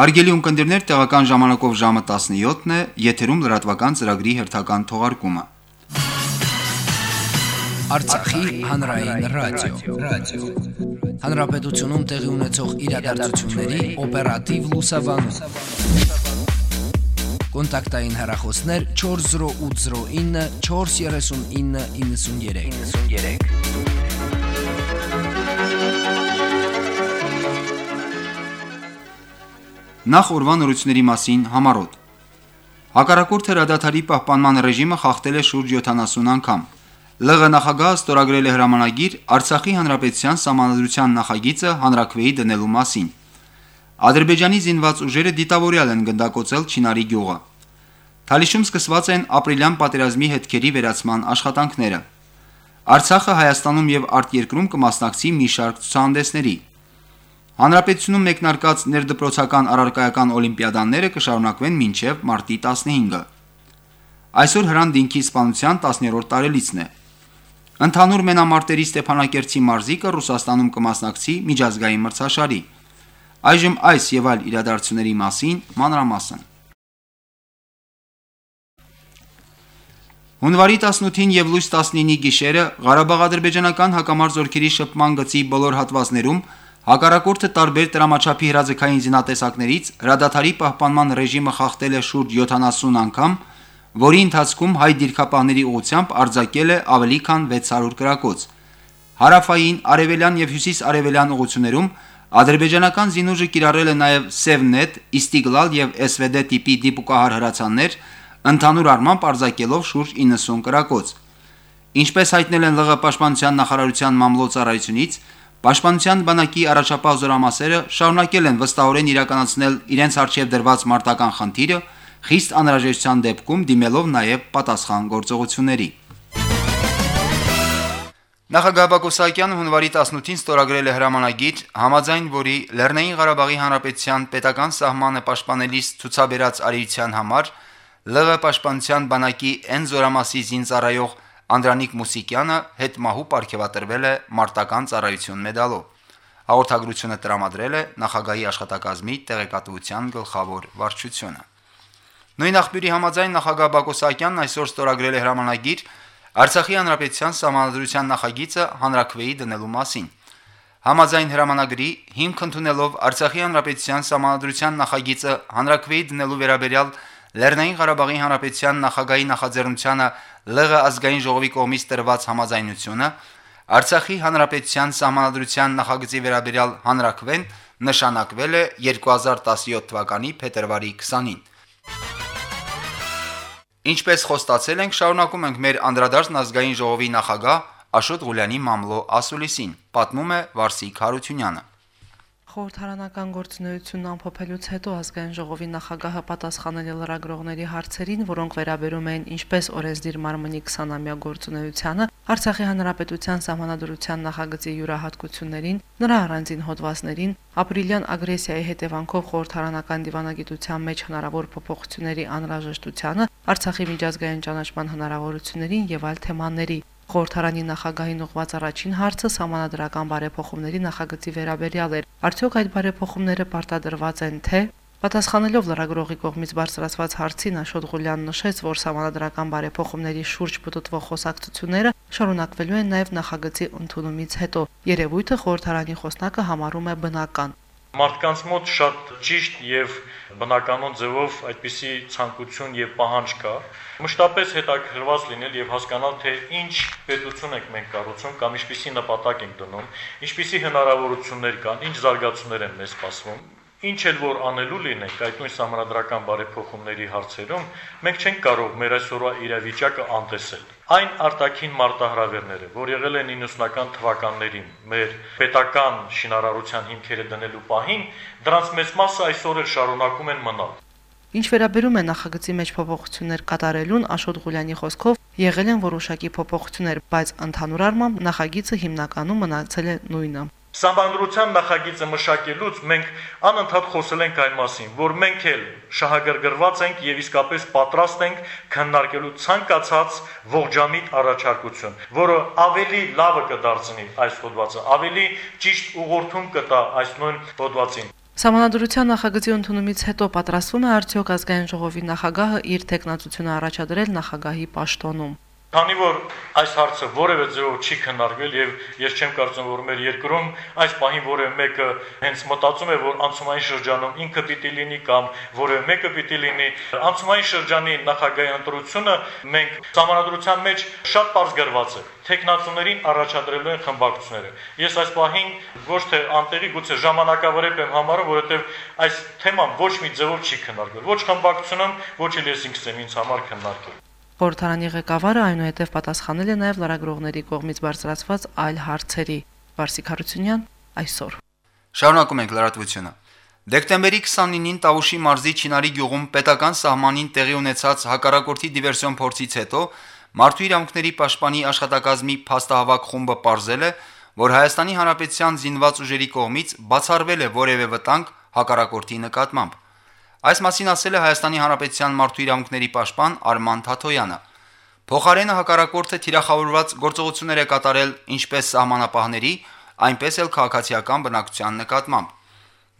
Հարգելի ունկնդիրներ, տեղական ժամանակով ժամը 17-ն է, եթերում լրատվական ծրագրի հերթական թողարկումը։ Արցախի հանրային ռադիո, ռադիո։ Հանրապետությունում տեղի ունեցող իրադարձությունների օպերատիվ լուսաբանում։ Կոնտակտային հեռախոսներ 40809 43993։ 93 Նախ օրվա նորությունների մասին համարոտ։ Հակառակորդ հրադադարի պահպանման ռեժիմը խախտել է շուրջ 70 անգամ։ ԼՂ նախագահը ստորագրել է հրամանագիր Արցախի հանրապետության սահմանադրության նախագիծը հանրակրվեի դնելու մասին։ Ադրբեջանի զինված ուժերը դիտավորյալ են գնդակոծել Չինարի գյուղը։ Թալիշում սկսված են ապրիլյան պատերազմի հետքերի վերացման աշխատանքները։ Արցախը Հայաստանում եւ արտերկրում կմասնակցի մի շարք ցուցահանդեսների։ Հանրապետությունում մեկնարկած ներդպրոցական առարկայական օլիմպիադաները կշարունակվեն մինչև մարտի 15-ը։ Այսօր Հրան Դինքի սպանության 10-րդ տարելիցն է։ Ընդհանուր մենամարտերի Ստեփանակերտի մարզիկը Ռուսաստանում կմասնակցի միջազգային մրցաշարի։ Այժմ այս եւ այլ իրադարձությունների մասին մանրամասն։ Հունվարի 18-ին եւ լույս 19-ի գիշերը Ղարաբաղ-ադրբեջանական հակամարտ զորքերի շփման գծի բոլոր հատվածներում հակառակորդը տարբեր տրամաչափի հրաձգային զինատեսակներից հրադադարի պահպանման ռեժիմը խախտել է շուրջ 70 անգամ, որի ընթացքում հայ դիրքապահների ուղությամբ արձակել է ավելի քան 600 կրակոց։ Հարավային, արևելյան եւ հյուսիս-արևելյան ուղություններում ադրբեջանական զինուժը կիրառել է նաեւ Սևնետ, Իստիգլալ եւ SVD տիպի դիպուկահար հրացաններ, ընդհանուր առմամբ արձակելով շուրջ 90 կրակոց։ Ինչպես հայտնել են ԼՂ պաշտպանության նախարարության մամլոյցարայությունից, Պաշտպանության բանակի առաջապահ զորամասերը շարունակել են վստահորեն իրականացնել իրենց արժև դրված մարտական խնդիրը, խիստ անհրաժեշտության դեպքում դիմելով նաև պատասխան գործողությունների։ Նախագահ Բակո Սահակյանը հունվարի 18-ին ստորագրել է հրամանագիր, համաձայն որի Լեռնային Ղարաբաղի Հանրապետության պետական սահմանը պաշտպանելիս ցուցաբերած արիության համար ԼՂ պաշտպանության բանակի N զորամասի զինծառայող Անդրանիկ Մուսիկյանը հետմահու ապարգևատրվել է մարտական ծառայություն մեդալով։ Հաղորդագրությունը տրամադրել է նախագահի աշխատակազմի տեղեկատվության գլխավոր վարչությունը։ Նույն աղբյուրի համաձայն նախագահ Բակո Սահակյանն այսօր ստորագրել է հրամանագիր Արցախի հանրապետության սահմանադրության նախագիծը հանրակրվեի դնելու մասին։ Համաձայն հրամանագրի հիմք ընդունելով Արցախի հանրապետության սահմանադրության նախագիծը հանրակրվեի դնելու վերաբերյալ Լեռնային Ղարաբաղի Հանրապետության նախագահի նախաձեռնությանը ԼՂ ազգային ժողովի կողմից տրված համաձայնությունը Արցախի Հանրապետության սահմանադրության նախագծի վերաբերյալ հանրակրվեն նշանակվել է 2017 թվականի փետրվարի 20-ին։ Ինչպես խոստացել ենք, շարունակում ենք մեր անդրադարձն ազգային ժողովի նախագահ Աշոտ Ղուլյանի մամլո ասուլիսին, պատմում է Վարսիկ Հարությունյանը։ Խորհրդարանական գործունեությունն ամփոփելուց հետո ազգային ժողովի նախագահը պատասխանել է լրագրողների հարցերին, որոնք վերաբերում էին ինչպես օրենսդիր մարմնի 20-ամյա գործունեությանը, Արցախի հանրապետության սահմանադրության նախագծի յուրահատկություններին, նրա առանձին հոդվածներին, ապրիլյան ագրեսիայի հետևանքով խորհրդարանական դիվանագիտության մեջ հնարավոր փոփոխությունների անհրաժեշտությանը, Արցախի միջազգային ճանաչման հնարավորություններին եւ այլ թեմաների Խորհրդարանի նախագահին ուղված առաջին հարցը համանadrական բարեփոխումների նախագծի վերաբերյալ էր։ Արդյոք այդ բարեփոխումները պարտադրված են թե Պատասխանելով լրագրողի կողմից բարձրացված հարցին Աշոտ Ղուլյանն նշեց, որ համանadrական բարեփոխումների շուրջ պատտվող խոսակցությունները շարունակվելու են նաև նախագծի ընդունումից հետո։ Երևույթը խորհրդարանի խոսնակը համարում է բնական։ Մարդկանց մոտ շատ ճիշտ եւ բնականon ձևով այդպիսի ցանկություն եւ պահանջ կա մշտապես հետաքրված լինել եւ հասկանալ թե ինչ պետություն ենք մենք կառուցում կամ ինչպիսի նպատակ ենք դնում ինչպիսի հնարավորություններ կան ինչ զարգացումներ են մեզ սպասվում Ինչ էլ որ անելու լինենք այդ նույն համանդրական բարեփոխումների հարցերում, մենք չենք կարող մեր այսօրվա իրավիճակը անտեսել։ Այն արտաքին մարտահրավերները, որ եղել են 90-ական թվականներին մեր պետական շինարարության հիմքերը դնելու պահին, դրանց մեծ մասը այսօր էլ շարունակում են մնալ։ Ինչ վերաբերում է նախագծի մեջ փոփոխություններ կատարելուն, Աշոտ Ղուլյանի խոսքով եղել են որոշակի փոփոխություններ, բայց ընդհանուր առմամբ նախագիծը հիմնականում մնացել է նույնը։ Սամբանդրության նախագիծը մշակելուց մենք անընդհատ խոսել ենք այն մասին, որ մենք էլ շահագրգռված ենք եւ իսկապես պատրաստ ենք քննարկելու ցանկացած ողջամիտ առաջարկություն, որը ավելի լավը կդարձնի այս հոդվածը, ավելի ճիշտ ուղղորդում կտա այս նույն հոդվածին։ Սահմանադրության նախագծի ընդունումից հետո պատրաստվում է արդյոք ազգային ժողովի նախագահը իր տեխնացությունը առաջադրել նախագահի պաշտոնում։ Քանի որ այս հարցը որևէ ձևով չի քննարկվել եւ ես չեմ կարծում որ մեր երկրում այս պահին որևէ մեկը հենց մտածում է որ անցումային շրջանում ինքը պիտի լինի կամ որևէ մեկը պիտի լինի անցումային շրջանի նախագահի ընտրությունը մենք համանadrության մեջ շատ པարզ գրված է տեխնացուներին առաջադրելու են խմբակցությունները ես այս պահին ոչ թե անտեղի գուցե ժամանակավրեպ եմ համարում որովհետեւ այս թեման ոչ մի ձևով չի քննարկվել ոչ խմբակցությունում ոչ էլ ես ինքս եմ ինձ համար քննարկել Խորհրդարանի ղեկավարը այնուհետև պատասխանել է նաև լրագրողների կողմից բարձրացված այլ հարցերի։ Վարսիկ Հարությունյան այսօր։ Շարունակում ենք լրատվությունը։ Դեկտեմբերի 29-ին Տավուշի մարզի Չինարի գյուղում պետական սահմանին տեղի ունեցած հակառակորդի դիվերսիոն փորձից հետո Մարդու իրավունքների պաշտպանի աշխատակազմի փաստահավաք խումբը ողջել է, որ Հայաստանի Հանրապետության զինված ուժերի կողմից բացառվել է որևէ վտանգ հակառակորդի նկատմամբ։ Այս մասին ասել է Հայաստանի Հանրապետության մարդու իրավունքների պաշտպան Արման Թաթոյանը։ Փոխարենը հակառակորդը թիրախավորված գործողություններ է կատարել ինչպես սահմանապահների, այնպես էլ քաղաքացիական բնակչության նկատմամբ։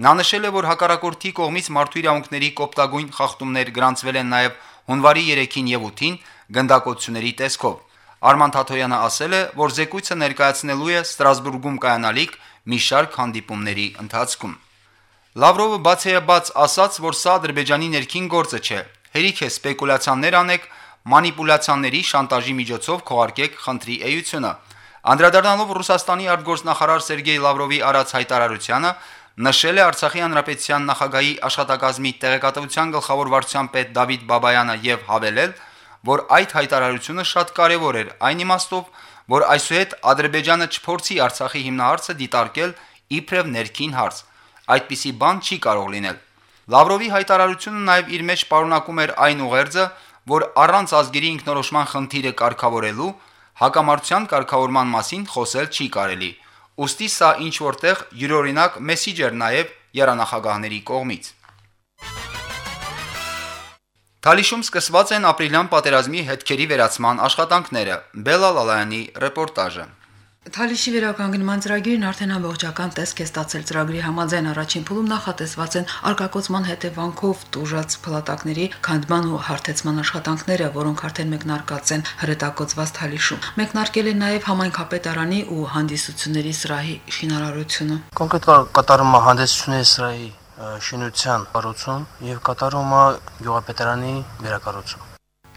Նա նշել է, որ հակառակորդի կողմից մարդու իրավունքների կոպտագույն խախտումներ գրանցվել են նաև հունվարի 3-ին եւ 8-ին գնդակոծությունների տեսքով։ Արման Թաթոյանը ասել է, որ զեկույցը ներկայացնելու է Ստրասբուրգում կայանալիք մի շարք հանդիպումների ընթացքում։ Լավրովը բացեաբաց ասաց, որ սա Ադրբեջանի ներքին գործը չէ։ Հերիք է սպեկուլյացիաներ անեք, մանիպուլյացիաների շանտաժի միջոցով քողարկեք խնդրի էությունը։ Անդրադառնալով Ռուսաստանի արտգործնախարար Սերգեյ Լավրովի արած հայտարարությանը, նշել է Արցախի հանրապետության նախագահի աշխատակազմի տեղեկատվության գլխավոր վարչության պետ Դավիթ Բաբայանը եւ հավելել, որ այդ հայտարարությունը շատ կարեւոր էր այն իմաստով, որ այսուհետ Ադրբեջանը չփորձի Արցախի հիմնահարցը դիտարկել իբրև ներքին հարց այդպիսի բան չի կարող լինել։ Լավրովի հայտարարությունը նաև իր մեջ պարունակում էր այն ուղերձը, որ առանց ազգերի ինքնորոշման խնդիրը կարգավորելու հակամարտության կարգավորման մասին խոսել չի կարելի։ Ոստի սա ինչ որտեղ յուրօրինակ մեսիջ էր նաև երանախագահների կողմից։ Թալիշում սկսված են ապրիլյան պատերազմի հետքերի վերացման աշխատանքները։ Բելալալայանի ռեպորտաժը։ Թալիշի վերականգնման ծրագիրն արդեն ամբողջական տեսք է ստացել ծրագրի համաձայն առաջին փուլում նախատեսված են արկակոծման հետևանքով տուժած փլատակների քանդման ու հարթեցման աշխատանքները, որոնք արդեն մեկնարկած են հրետակոծված Թալիշում։ Մեկնարկել է նաև համայնքապետարանի ու հանդիսությունների սրահի շինարարությունը։ Կոնկրետ կատարում է հանդիսությունների սրահի շինության կառուցում եւ կատարում է գյուղապետարանի վերակառուցում։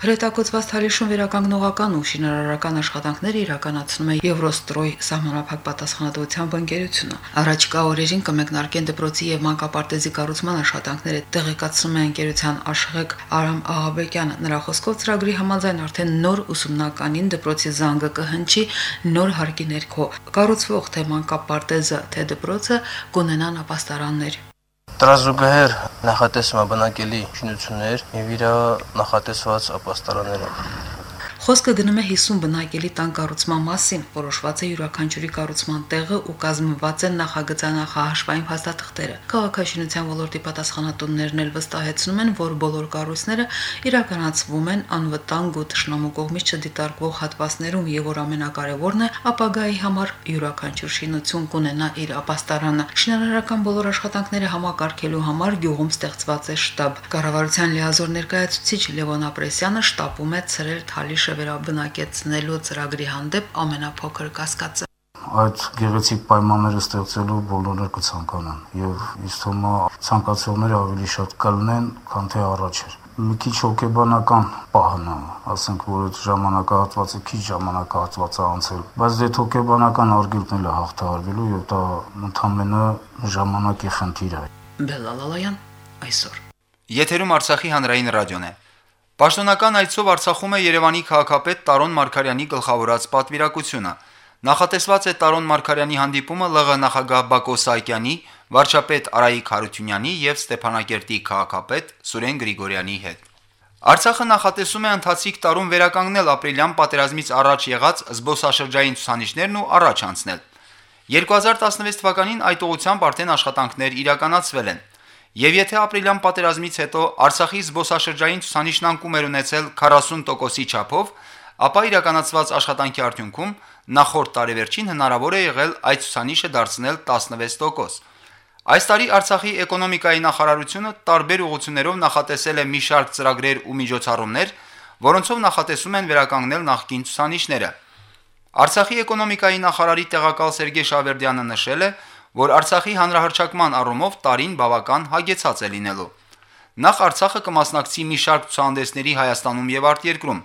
Հրետակոծված Թալիշում վերականգնողական ու շինարարական աշխատանքները իրականացնում է Եվրոստրոյ սահմանափակ պատասխանատվությամբ ընկերությունը։ Առաջկա օրերին կմեկնարկեն դպրոցի եւ մանկապարտեզի կառուցման աշխատանքները, տեղեկացնում է ընկերության աշխեք Արամ Աղաբեկյանը։ Նրա խոսքով ծրագրի համաձայն արդեն նոր ուսումնականին դպրոցի զանգը կհնչի նոր հարկի ներքո։ Կառուցվող թե մանկապարտեզը, թե դպրոցը կունենան ապաստարաններ։ Տրազուգահեր նախատեսում է բնակելի շինություններ եւ իր նախատեսված ապաստարանները։ Խոսքը գնում է 50 բնակելի տան կառուցման մասին, որոշված է յուրաքանչյուրի կառուցման տեղը ու կազմված են նախագծանախահաշվային փաստաթղթերը։ Քաղաքաշինության ոլորտի պատասխանատուններն էլ վստահեցնում են, որ բոլոր կառույցները իրականացվում են անվտանգ ու ճշնամու կողմից չդիտարկվող հատվածներում եւ որ ամենակարևորն է ապագայի համար յուրաքանչյուր շինություն կունենա իր ապաստարանը։ Շինարարական բոլոր աշխատանքները համակարգելու համար գյուղում ստեղծված է շտաբ։ Կառավարության լիազոր ներկայացուցիչ Լևոն Ապրեսյանը շտապում է ցրել Թալիշը վերաբնակեցնելու ծրագրի հանդեպ ամենափոքր կասկածը այդ գեղեցիկ պայմանները ստեղծելու բոլորը կցանկանան եւ ինձ թվում է ցանկացողները ավելի շատ կլնեն, քան թե առաջ էր մի քիչ հոգեբանական պահն է, ասենք որ այդ ժամանակահատվածը քիչ ժամանակահատված է անցել, բայց դե հոգեբանական արգելքն էլ հաղթահարվելու եւ դա ընդհանրապես ժամանակի խնդիր է։ Բելալալայան այսօր Եթերում Արցախի հանրային ռադիոն է։ Պաշտոնական այցով Արցախում է Երևանի քաղաքապետ Տարոն Մարկարյանի գլխավորած պատվիրակությունը։ Նախատեսված է Տարոն Մարկարյանի հանդիպումը ԼՂ նախագահ Բակո Սահակյանի, վարչապետ Արայիկ Հարությունյանի եւ Ստեփանակերտի քաղաքապետ Սուրեն Գրիգորյանի հետ։ Արցախը նախատեսում է ընթացիկ տարում վերականգնել ապրիլյան պատերազմից առաջ եղած զբոսաշրջային ցուցանիշներն ու առաջ անցնել։ 2016 թվականին այդ ուղությամբ արդեն աշխատանքներ իրականացվել են։ Եվ եթե ապրիլյան պատերազմից հետո Արցախի զբոսաշրջային ցուցանիշն անկում էր ունեցել 40%-ի չափով, ապա իրականացված աշխատանքի արդյունքում նախորդ տարեվերջին հնարավոր է եղել այդ ցուցանիշը դարձնել 16%։ Այս տարի Արցախի էկոնոմիկայի նախարարությունը տարբեր ուղղություններով նախատեսել է մի շարք ծրագրեր ու միջոցառումներ, որոնցով նախատեսում են վերականգնել նախկին ցուցանիշները։ Արցախի էկոնոմիկայի նախարարի տեղակալ Սերգեյ Շավերդյանը նշել է, որ Արցախի հանրահրճակման առումով տարին բավական հագեցած է լինելու։ Նախ Արցախը կմասնակցի մի շարք ցուցահանդեսների Հայաստանում եւ արտերկրում։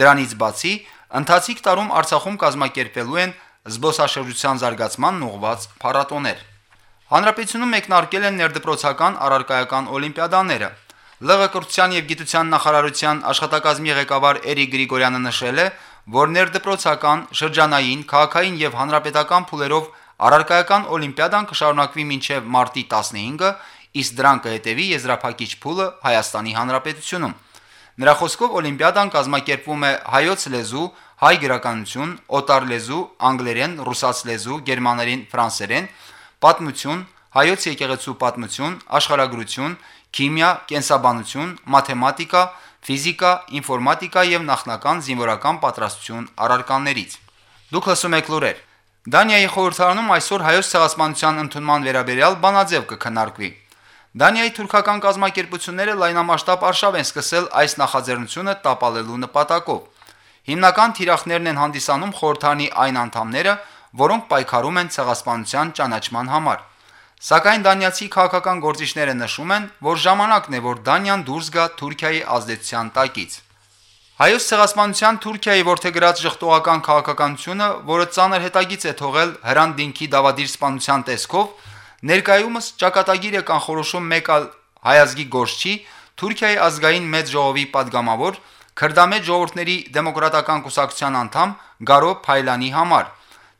Դրանից բացի, ընթացիկ տարում Արցախում կազմակերպելու են զբոսաշրջության զարգացման ուղղված փառատոներ։ Հանրապետությունում մեկնարկել են ներդպրոցական առարկայական օլիմպիադաները։ ԼՂ կրթության եւ գիտության նախարարության աշխատակազմի ղեկավար Էրիկ Գրիգորյանը նշել է, որ ներդպրոցական, շրջանային, քաղաքային եւ հանրապետական փուլերով առարկայական օլիմպիադան կշարունակվի մինչեւ մարտի 15-ը, իսկ դրան կհետևի եզրափակիչ փուլը Հայաստանի Հանրապետությունում։ Նրա խոսքով օլիմպիադան կազմակերպվում է հայոց լեզու, հայ գրականություն, օտար լեզու, անգլերեն, ռուսաց լեզու, գերմաներեն, ֆրանսերեն, պատմություն, հայոց եկեղեցու պատմություն, աշխարհագրություն, քիմիա, կենսաբանություն, մաթեմատիկա, ֆիզիկա, ինֆորմատիկա եւ նախնական զինվորական պատրաստություն առարկաներից։ Դուք լսում եք լուրեր։ Դանիայի խորհրդարանում այսօր հայոց ցեղասպանության ընդունման վերաբերյալ բանաձև կքննարկվի։ Դանիայի թուրքական կազմակերպությունները լայնամասշտաբ արշավ են սկսել այս նախաձեռնությունը տապալելու նպատակով։ Հիմնական թիրախներն են հանդիսանում խորհրդանի այն անդամները, որոնք պայքարում են ցեղասպանության ճանաչման համար։ Սակայն դանիացի քաղաքական գործիչները նշում են, որ ժամանակն է, որ Դանիան դուրս գա Թուրքիայի ազդեցության տակից։ Հայոց ցեղասպանության Թուրքիայի ворթեգրած ժխտողական քաղաքականությունը, որը ցաներ հետագից է թողել Հրանտ Դինքի դավադիր սպանության տեսքով, ներկայումս ճակատագիր է կանխորոշում մեկ այլ հայազգի գործչի Թուրքիայի ազգային մեծ ժողովի падգամավոր Քրդամետ ժողովրդների դեմոկրատական կուսակցության անդամ Գարո Փայլանի համար։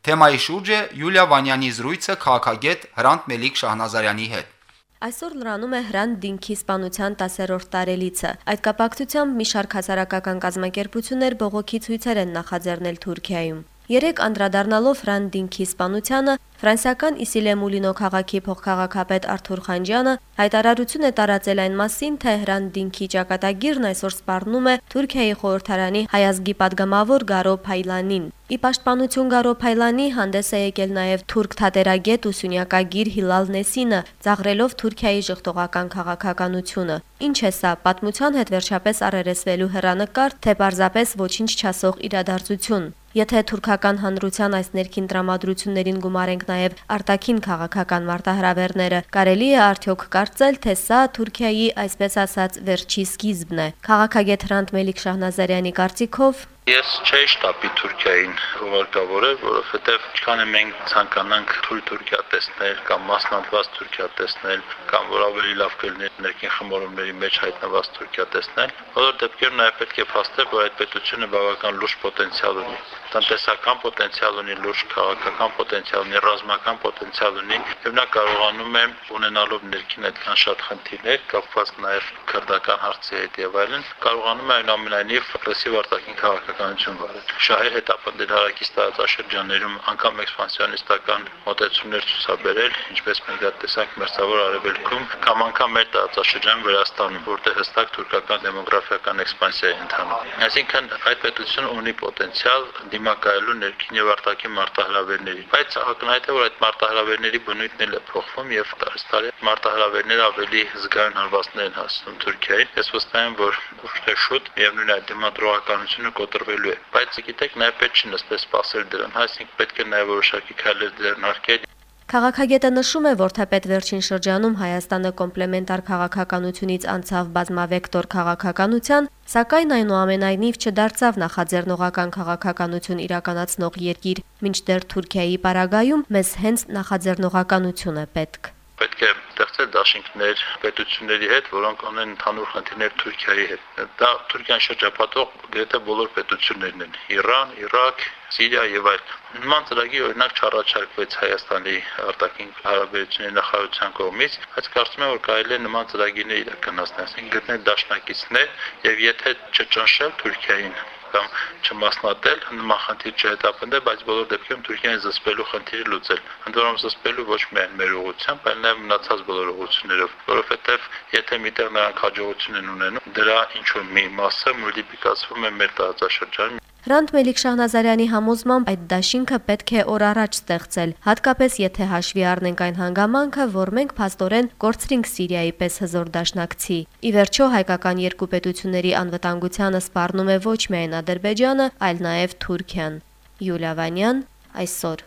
Թեմայի շուրջ է Յուլիա Վանյանի զրույցը քաղաքագետ Հրանտ Մելիք Շահնազարյանի հետ։ Այսօր լրանում է Հրան Դինքի սպանության 10-րդ տարելիցը։ Այդ կապակցությամբ մի շարք հասարակական կազմակերպություններ բողոքի ցույցեր են նախաձեռնել Թուրքիայում։ Երեք անդրադառնալով Ռանդինքի սպանությանը, ֆրանսիական Իսիլե Մուլինո քաղաքի փոխքաղաքապետ Արթուր Խանջյանը հայտարարություն է տարածել այն մասին, թե Ռանդինքի ճակատագիրն այսօր սպառնում է Թուրքիայի խորհրդարանի հայազգի падգամավոր Գարո Փայլանին։ Ի պաշտպանություն Գարո Փայլանի հանդես է եկել նաև թուրք թատերագետ ու սյունյակագիր Հիլալ Նեսինը, ծաղրելով Թուրքիայի ժխտողական քաղաքականությունը։ Ինչ է սա, պատմության հետ վերջապես առերեսվելու հերանեկար, թե պարզապես ոչինչ չասող իրադարձություն։ Եթե թուրքական հանրության այս ներքին տրամադրություններին գումարենք նաև արտաքին քաղաքական մարտահրավերները, կարելի է արդյոք կարծել, թե սա Թուրքիայի այսպես ասած վերջի սկիզբն է։ Քաղաքագետ Հրանտ Մելիք Շահնազարյանի կարծիքով Ես չէի շտապի Թուրքիային ուղարկավորել, որովհետև ինչքան է մենք ցանկանանք թույլ Թուրքիա տեսնել կամ մասնատված Թուրքիա տեսնել կամ որ ավելի լավ կլինի ներքին խմորումների մեջ հայտնված Թուրքիա տեսնել, բոլոր դեպքերում նաև պետք է փաստել, որ այդ պետությունը բավական լուրջ պոտենցիալ ունի տնտեսական պոտենցիալ ունի, լուրջ քաղաքական պոտենցիալ ունի, ռազմական պոտենցիալ ունի, եւ նա կարողանում է ունենալով ներքին այդքան շատ խնդիրներ, կապված նաեւ քրդական հարցի հետ եւ այլն, կարողանում է այնուամենայնիվ ռեսիվ արտաքին քաղաքականություն վարել։ Շահեր հետապնդել հարակից տարածաշրջաններում անգամ էքսպանսիոնիստական մոտեցումներ ցուցաբերել, ինչպես մենք դա տեսանք Մերձավոր Արևելքում, կամ անգամ մեր տարածաշրջան Վրաստանում, որտեղ հստակ թուրքական դեմոգրաֆիական էքսպանսիա է ընթանում։ Այսինքն այդ պետությունը ունի պոտենցիալ դիմակայելու ներքին եւ արտաքին մարտահրավերների։ Բայց ակնհայտ է, որ այդ մարտահրավերների բնույթն էլ է փոխվում եւ տարեստարի մարտահրավերները ավելի զգայուն հարվածներ են հասցնում Թուրքիային։ Ես վստահ եմ, որ ուշ շուտ միևնույն այդ դիմադրողականությունը կոտրվելու է։ Բայց գիտեք, նաեւ պետք չի նստել սպասել դրան, այսինքն պետք է նաեւ որոշակի քայլեր ձեռնարկել Քաղաքագետը նշում է, որ թեպետ վերջին շրջանում Հայաստանը կոմպլեմենտար քաղաքականությունից անցավ բազմավեկտոր քաղաքականության, սակայն այնուամենայնիվ չդարձավ նախաձեռնողական քաղաքականություն իրականացնող երկիր, մինչդեռ Թուրքիայի պարագայում մեզ հենց նախաձեռնողականություն է պետք պետք է ստեղծել դաշինքներ պետությունների հետ, որոնք ունեն ընդհանուր խնդիրներ Թուրքիայի հետ։ Դա Թուրքիան շրջապատող գրեթե բոլոր պետություններն են՝ Իրան, Իրաք, Սիրիա եւ այլ։ Նման ծրագիր օրինակ չառաջարկվեց Հայաստանի արտաքին հարաբերությունների նախարարության կողմից, բայց կարծում եմ, որ կարելի է նման ծրագիրներ իրականացնել, ասենք գտնել դաշնակիցներ եւ եթե չճնշել Թուրքիային կամ չմասնատել, նման խնդիր չհետապնդել, բայց բոլոր դեպքերում Թուրքիան զսպելու խնդիրը լուծել։ Ընդ որում զսպելու ոչ միայն մեր ուղղությամբ, այլ նաև մնացած բոլոր ուղղություններով, որովհետև եթե միտեղ նրանք հաջողություն են ունենում, դրա ինչ որ մի մասը մուլտիպլիկացվում է մեր տարածաշրջանում Հրանտ Մելիք Շահնազարյանի համոզմամբ այդ դաշինքը պետք է օր առաջ ստեղծել, հատկապես եթե հաշվի առնենք այն հանգամանքը, որ մենք փաստորեն կորցրինք Սիրիայի պես հզոր դաշնակցի։ Ի վերջո հայկական երկու պետությունների անվտանգությանը սպառնում է ոչ միայն Ադրբեջանը, այլ նաև Թուրքիան։ Յուլիա Վանյան այսօր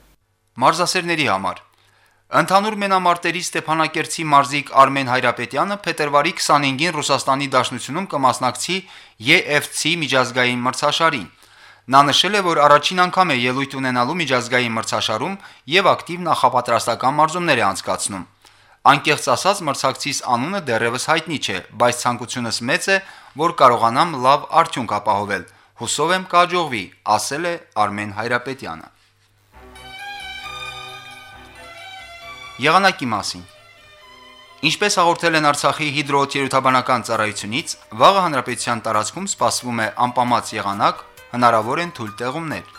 Մարզասերների համար. Ընդհանուր մենամարտերի Ստեփանակերտի մարզիկ Արմեն Հայրապետյանը փետրվարի 25-ին Ռուսաստանի Դաշնությունում կմասնակցի EFC միջազգային մրցաշարին։ Նա նշել է, որ առաջին անգամ է ելույթ ունենալու միջազգային մրցաշարում եւ ակտիվ նախապատրաստական մարզումներ է անցկացնում։ Անկեղծ ասած մրցակցիս անունը դեռևս հայտնի չէ, բայց ցանկությունս մեծ է, որ կարողանամ լավ արդյունք ապահովել։ Հուսով եմ կաջողվի, ասել է Արմեն Հայրապետյանը։ Եղանակի մասին Ինչպես հաղորդել են Արցախի հիդրոթերապևտաբանական ծառայությունից, վաղը հանրապետության տարածքում սպասվում է անպամած եղանակ, հնարավոր են թույլ տեղումներ։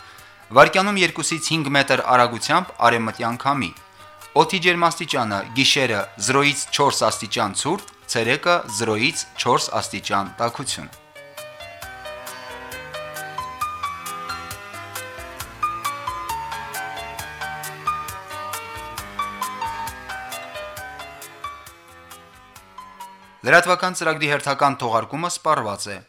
Վարկյանում 2-ից 5 մետր արագությամբ արևմտյան քամի։ Օդի ջերմաստիճանը՝ գիշերը 0-ից 4 աստիճան ցուրտ, ցերեկը 0-ից 4 աստիճան տաքություն։ Լրատվական ծրագրի հերթական թողարկումը սպառված է։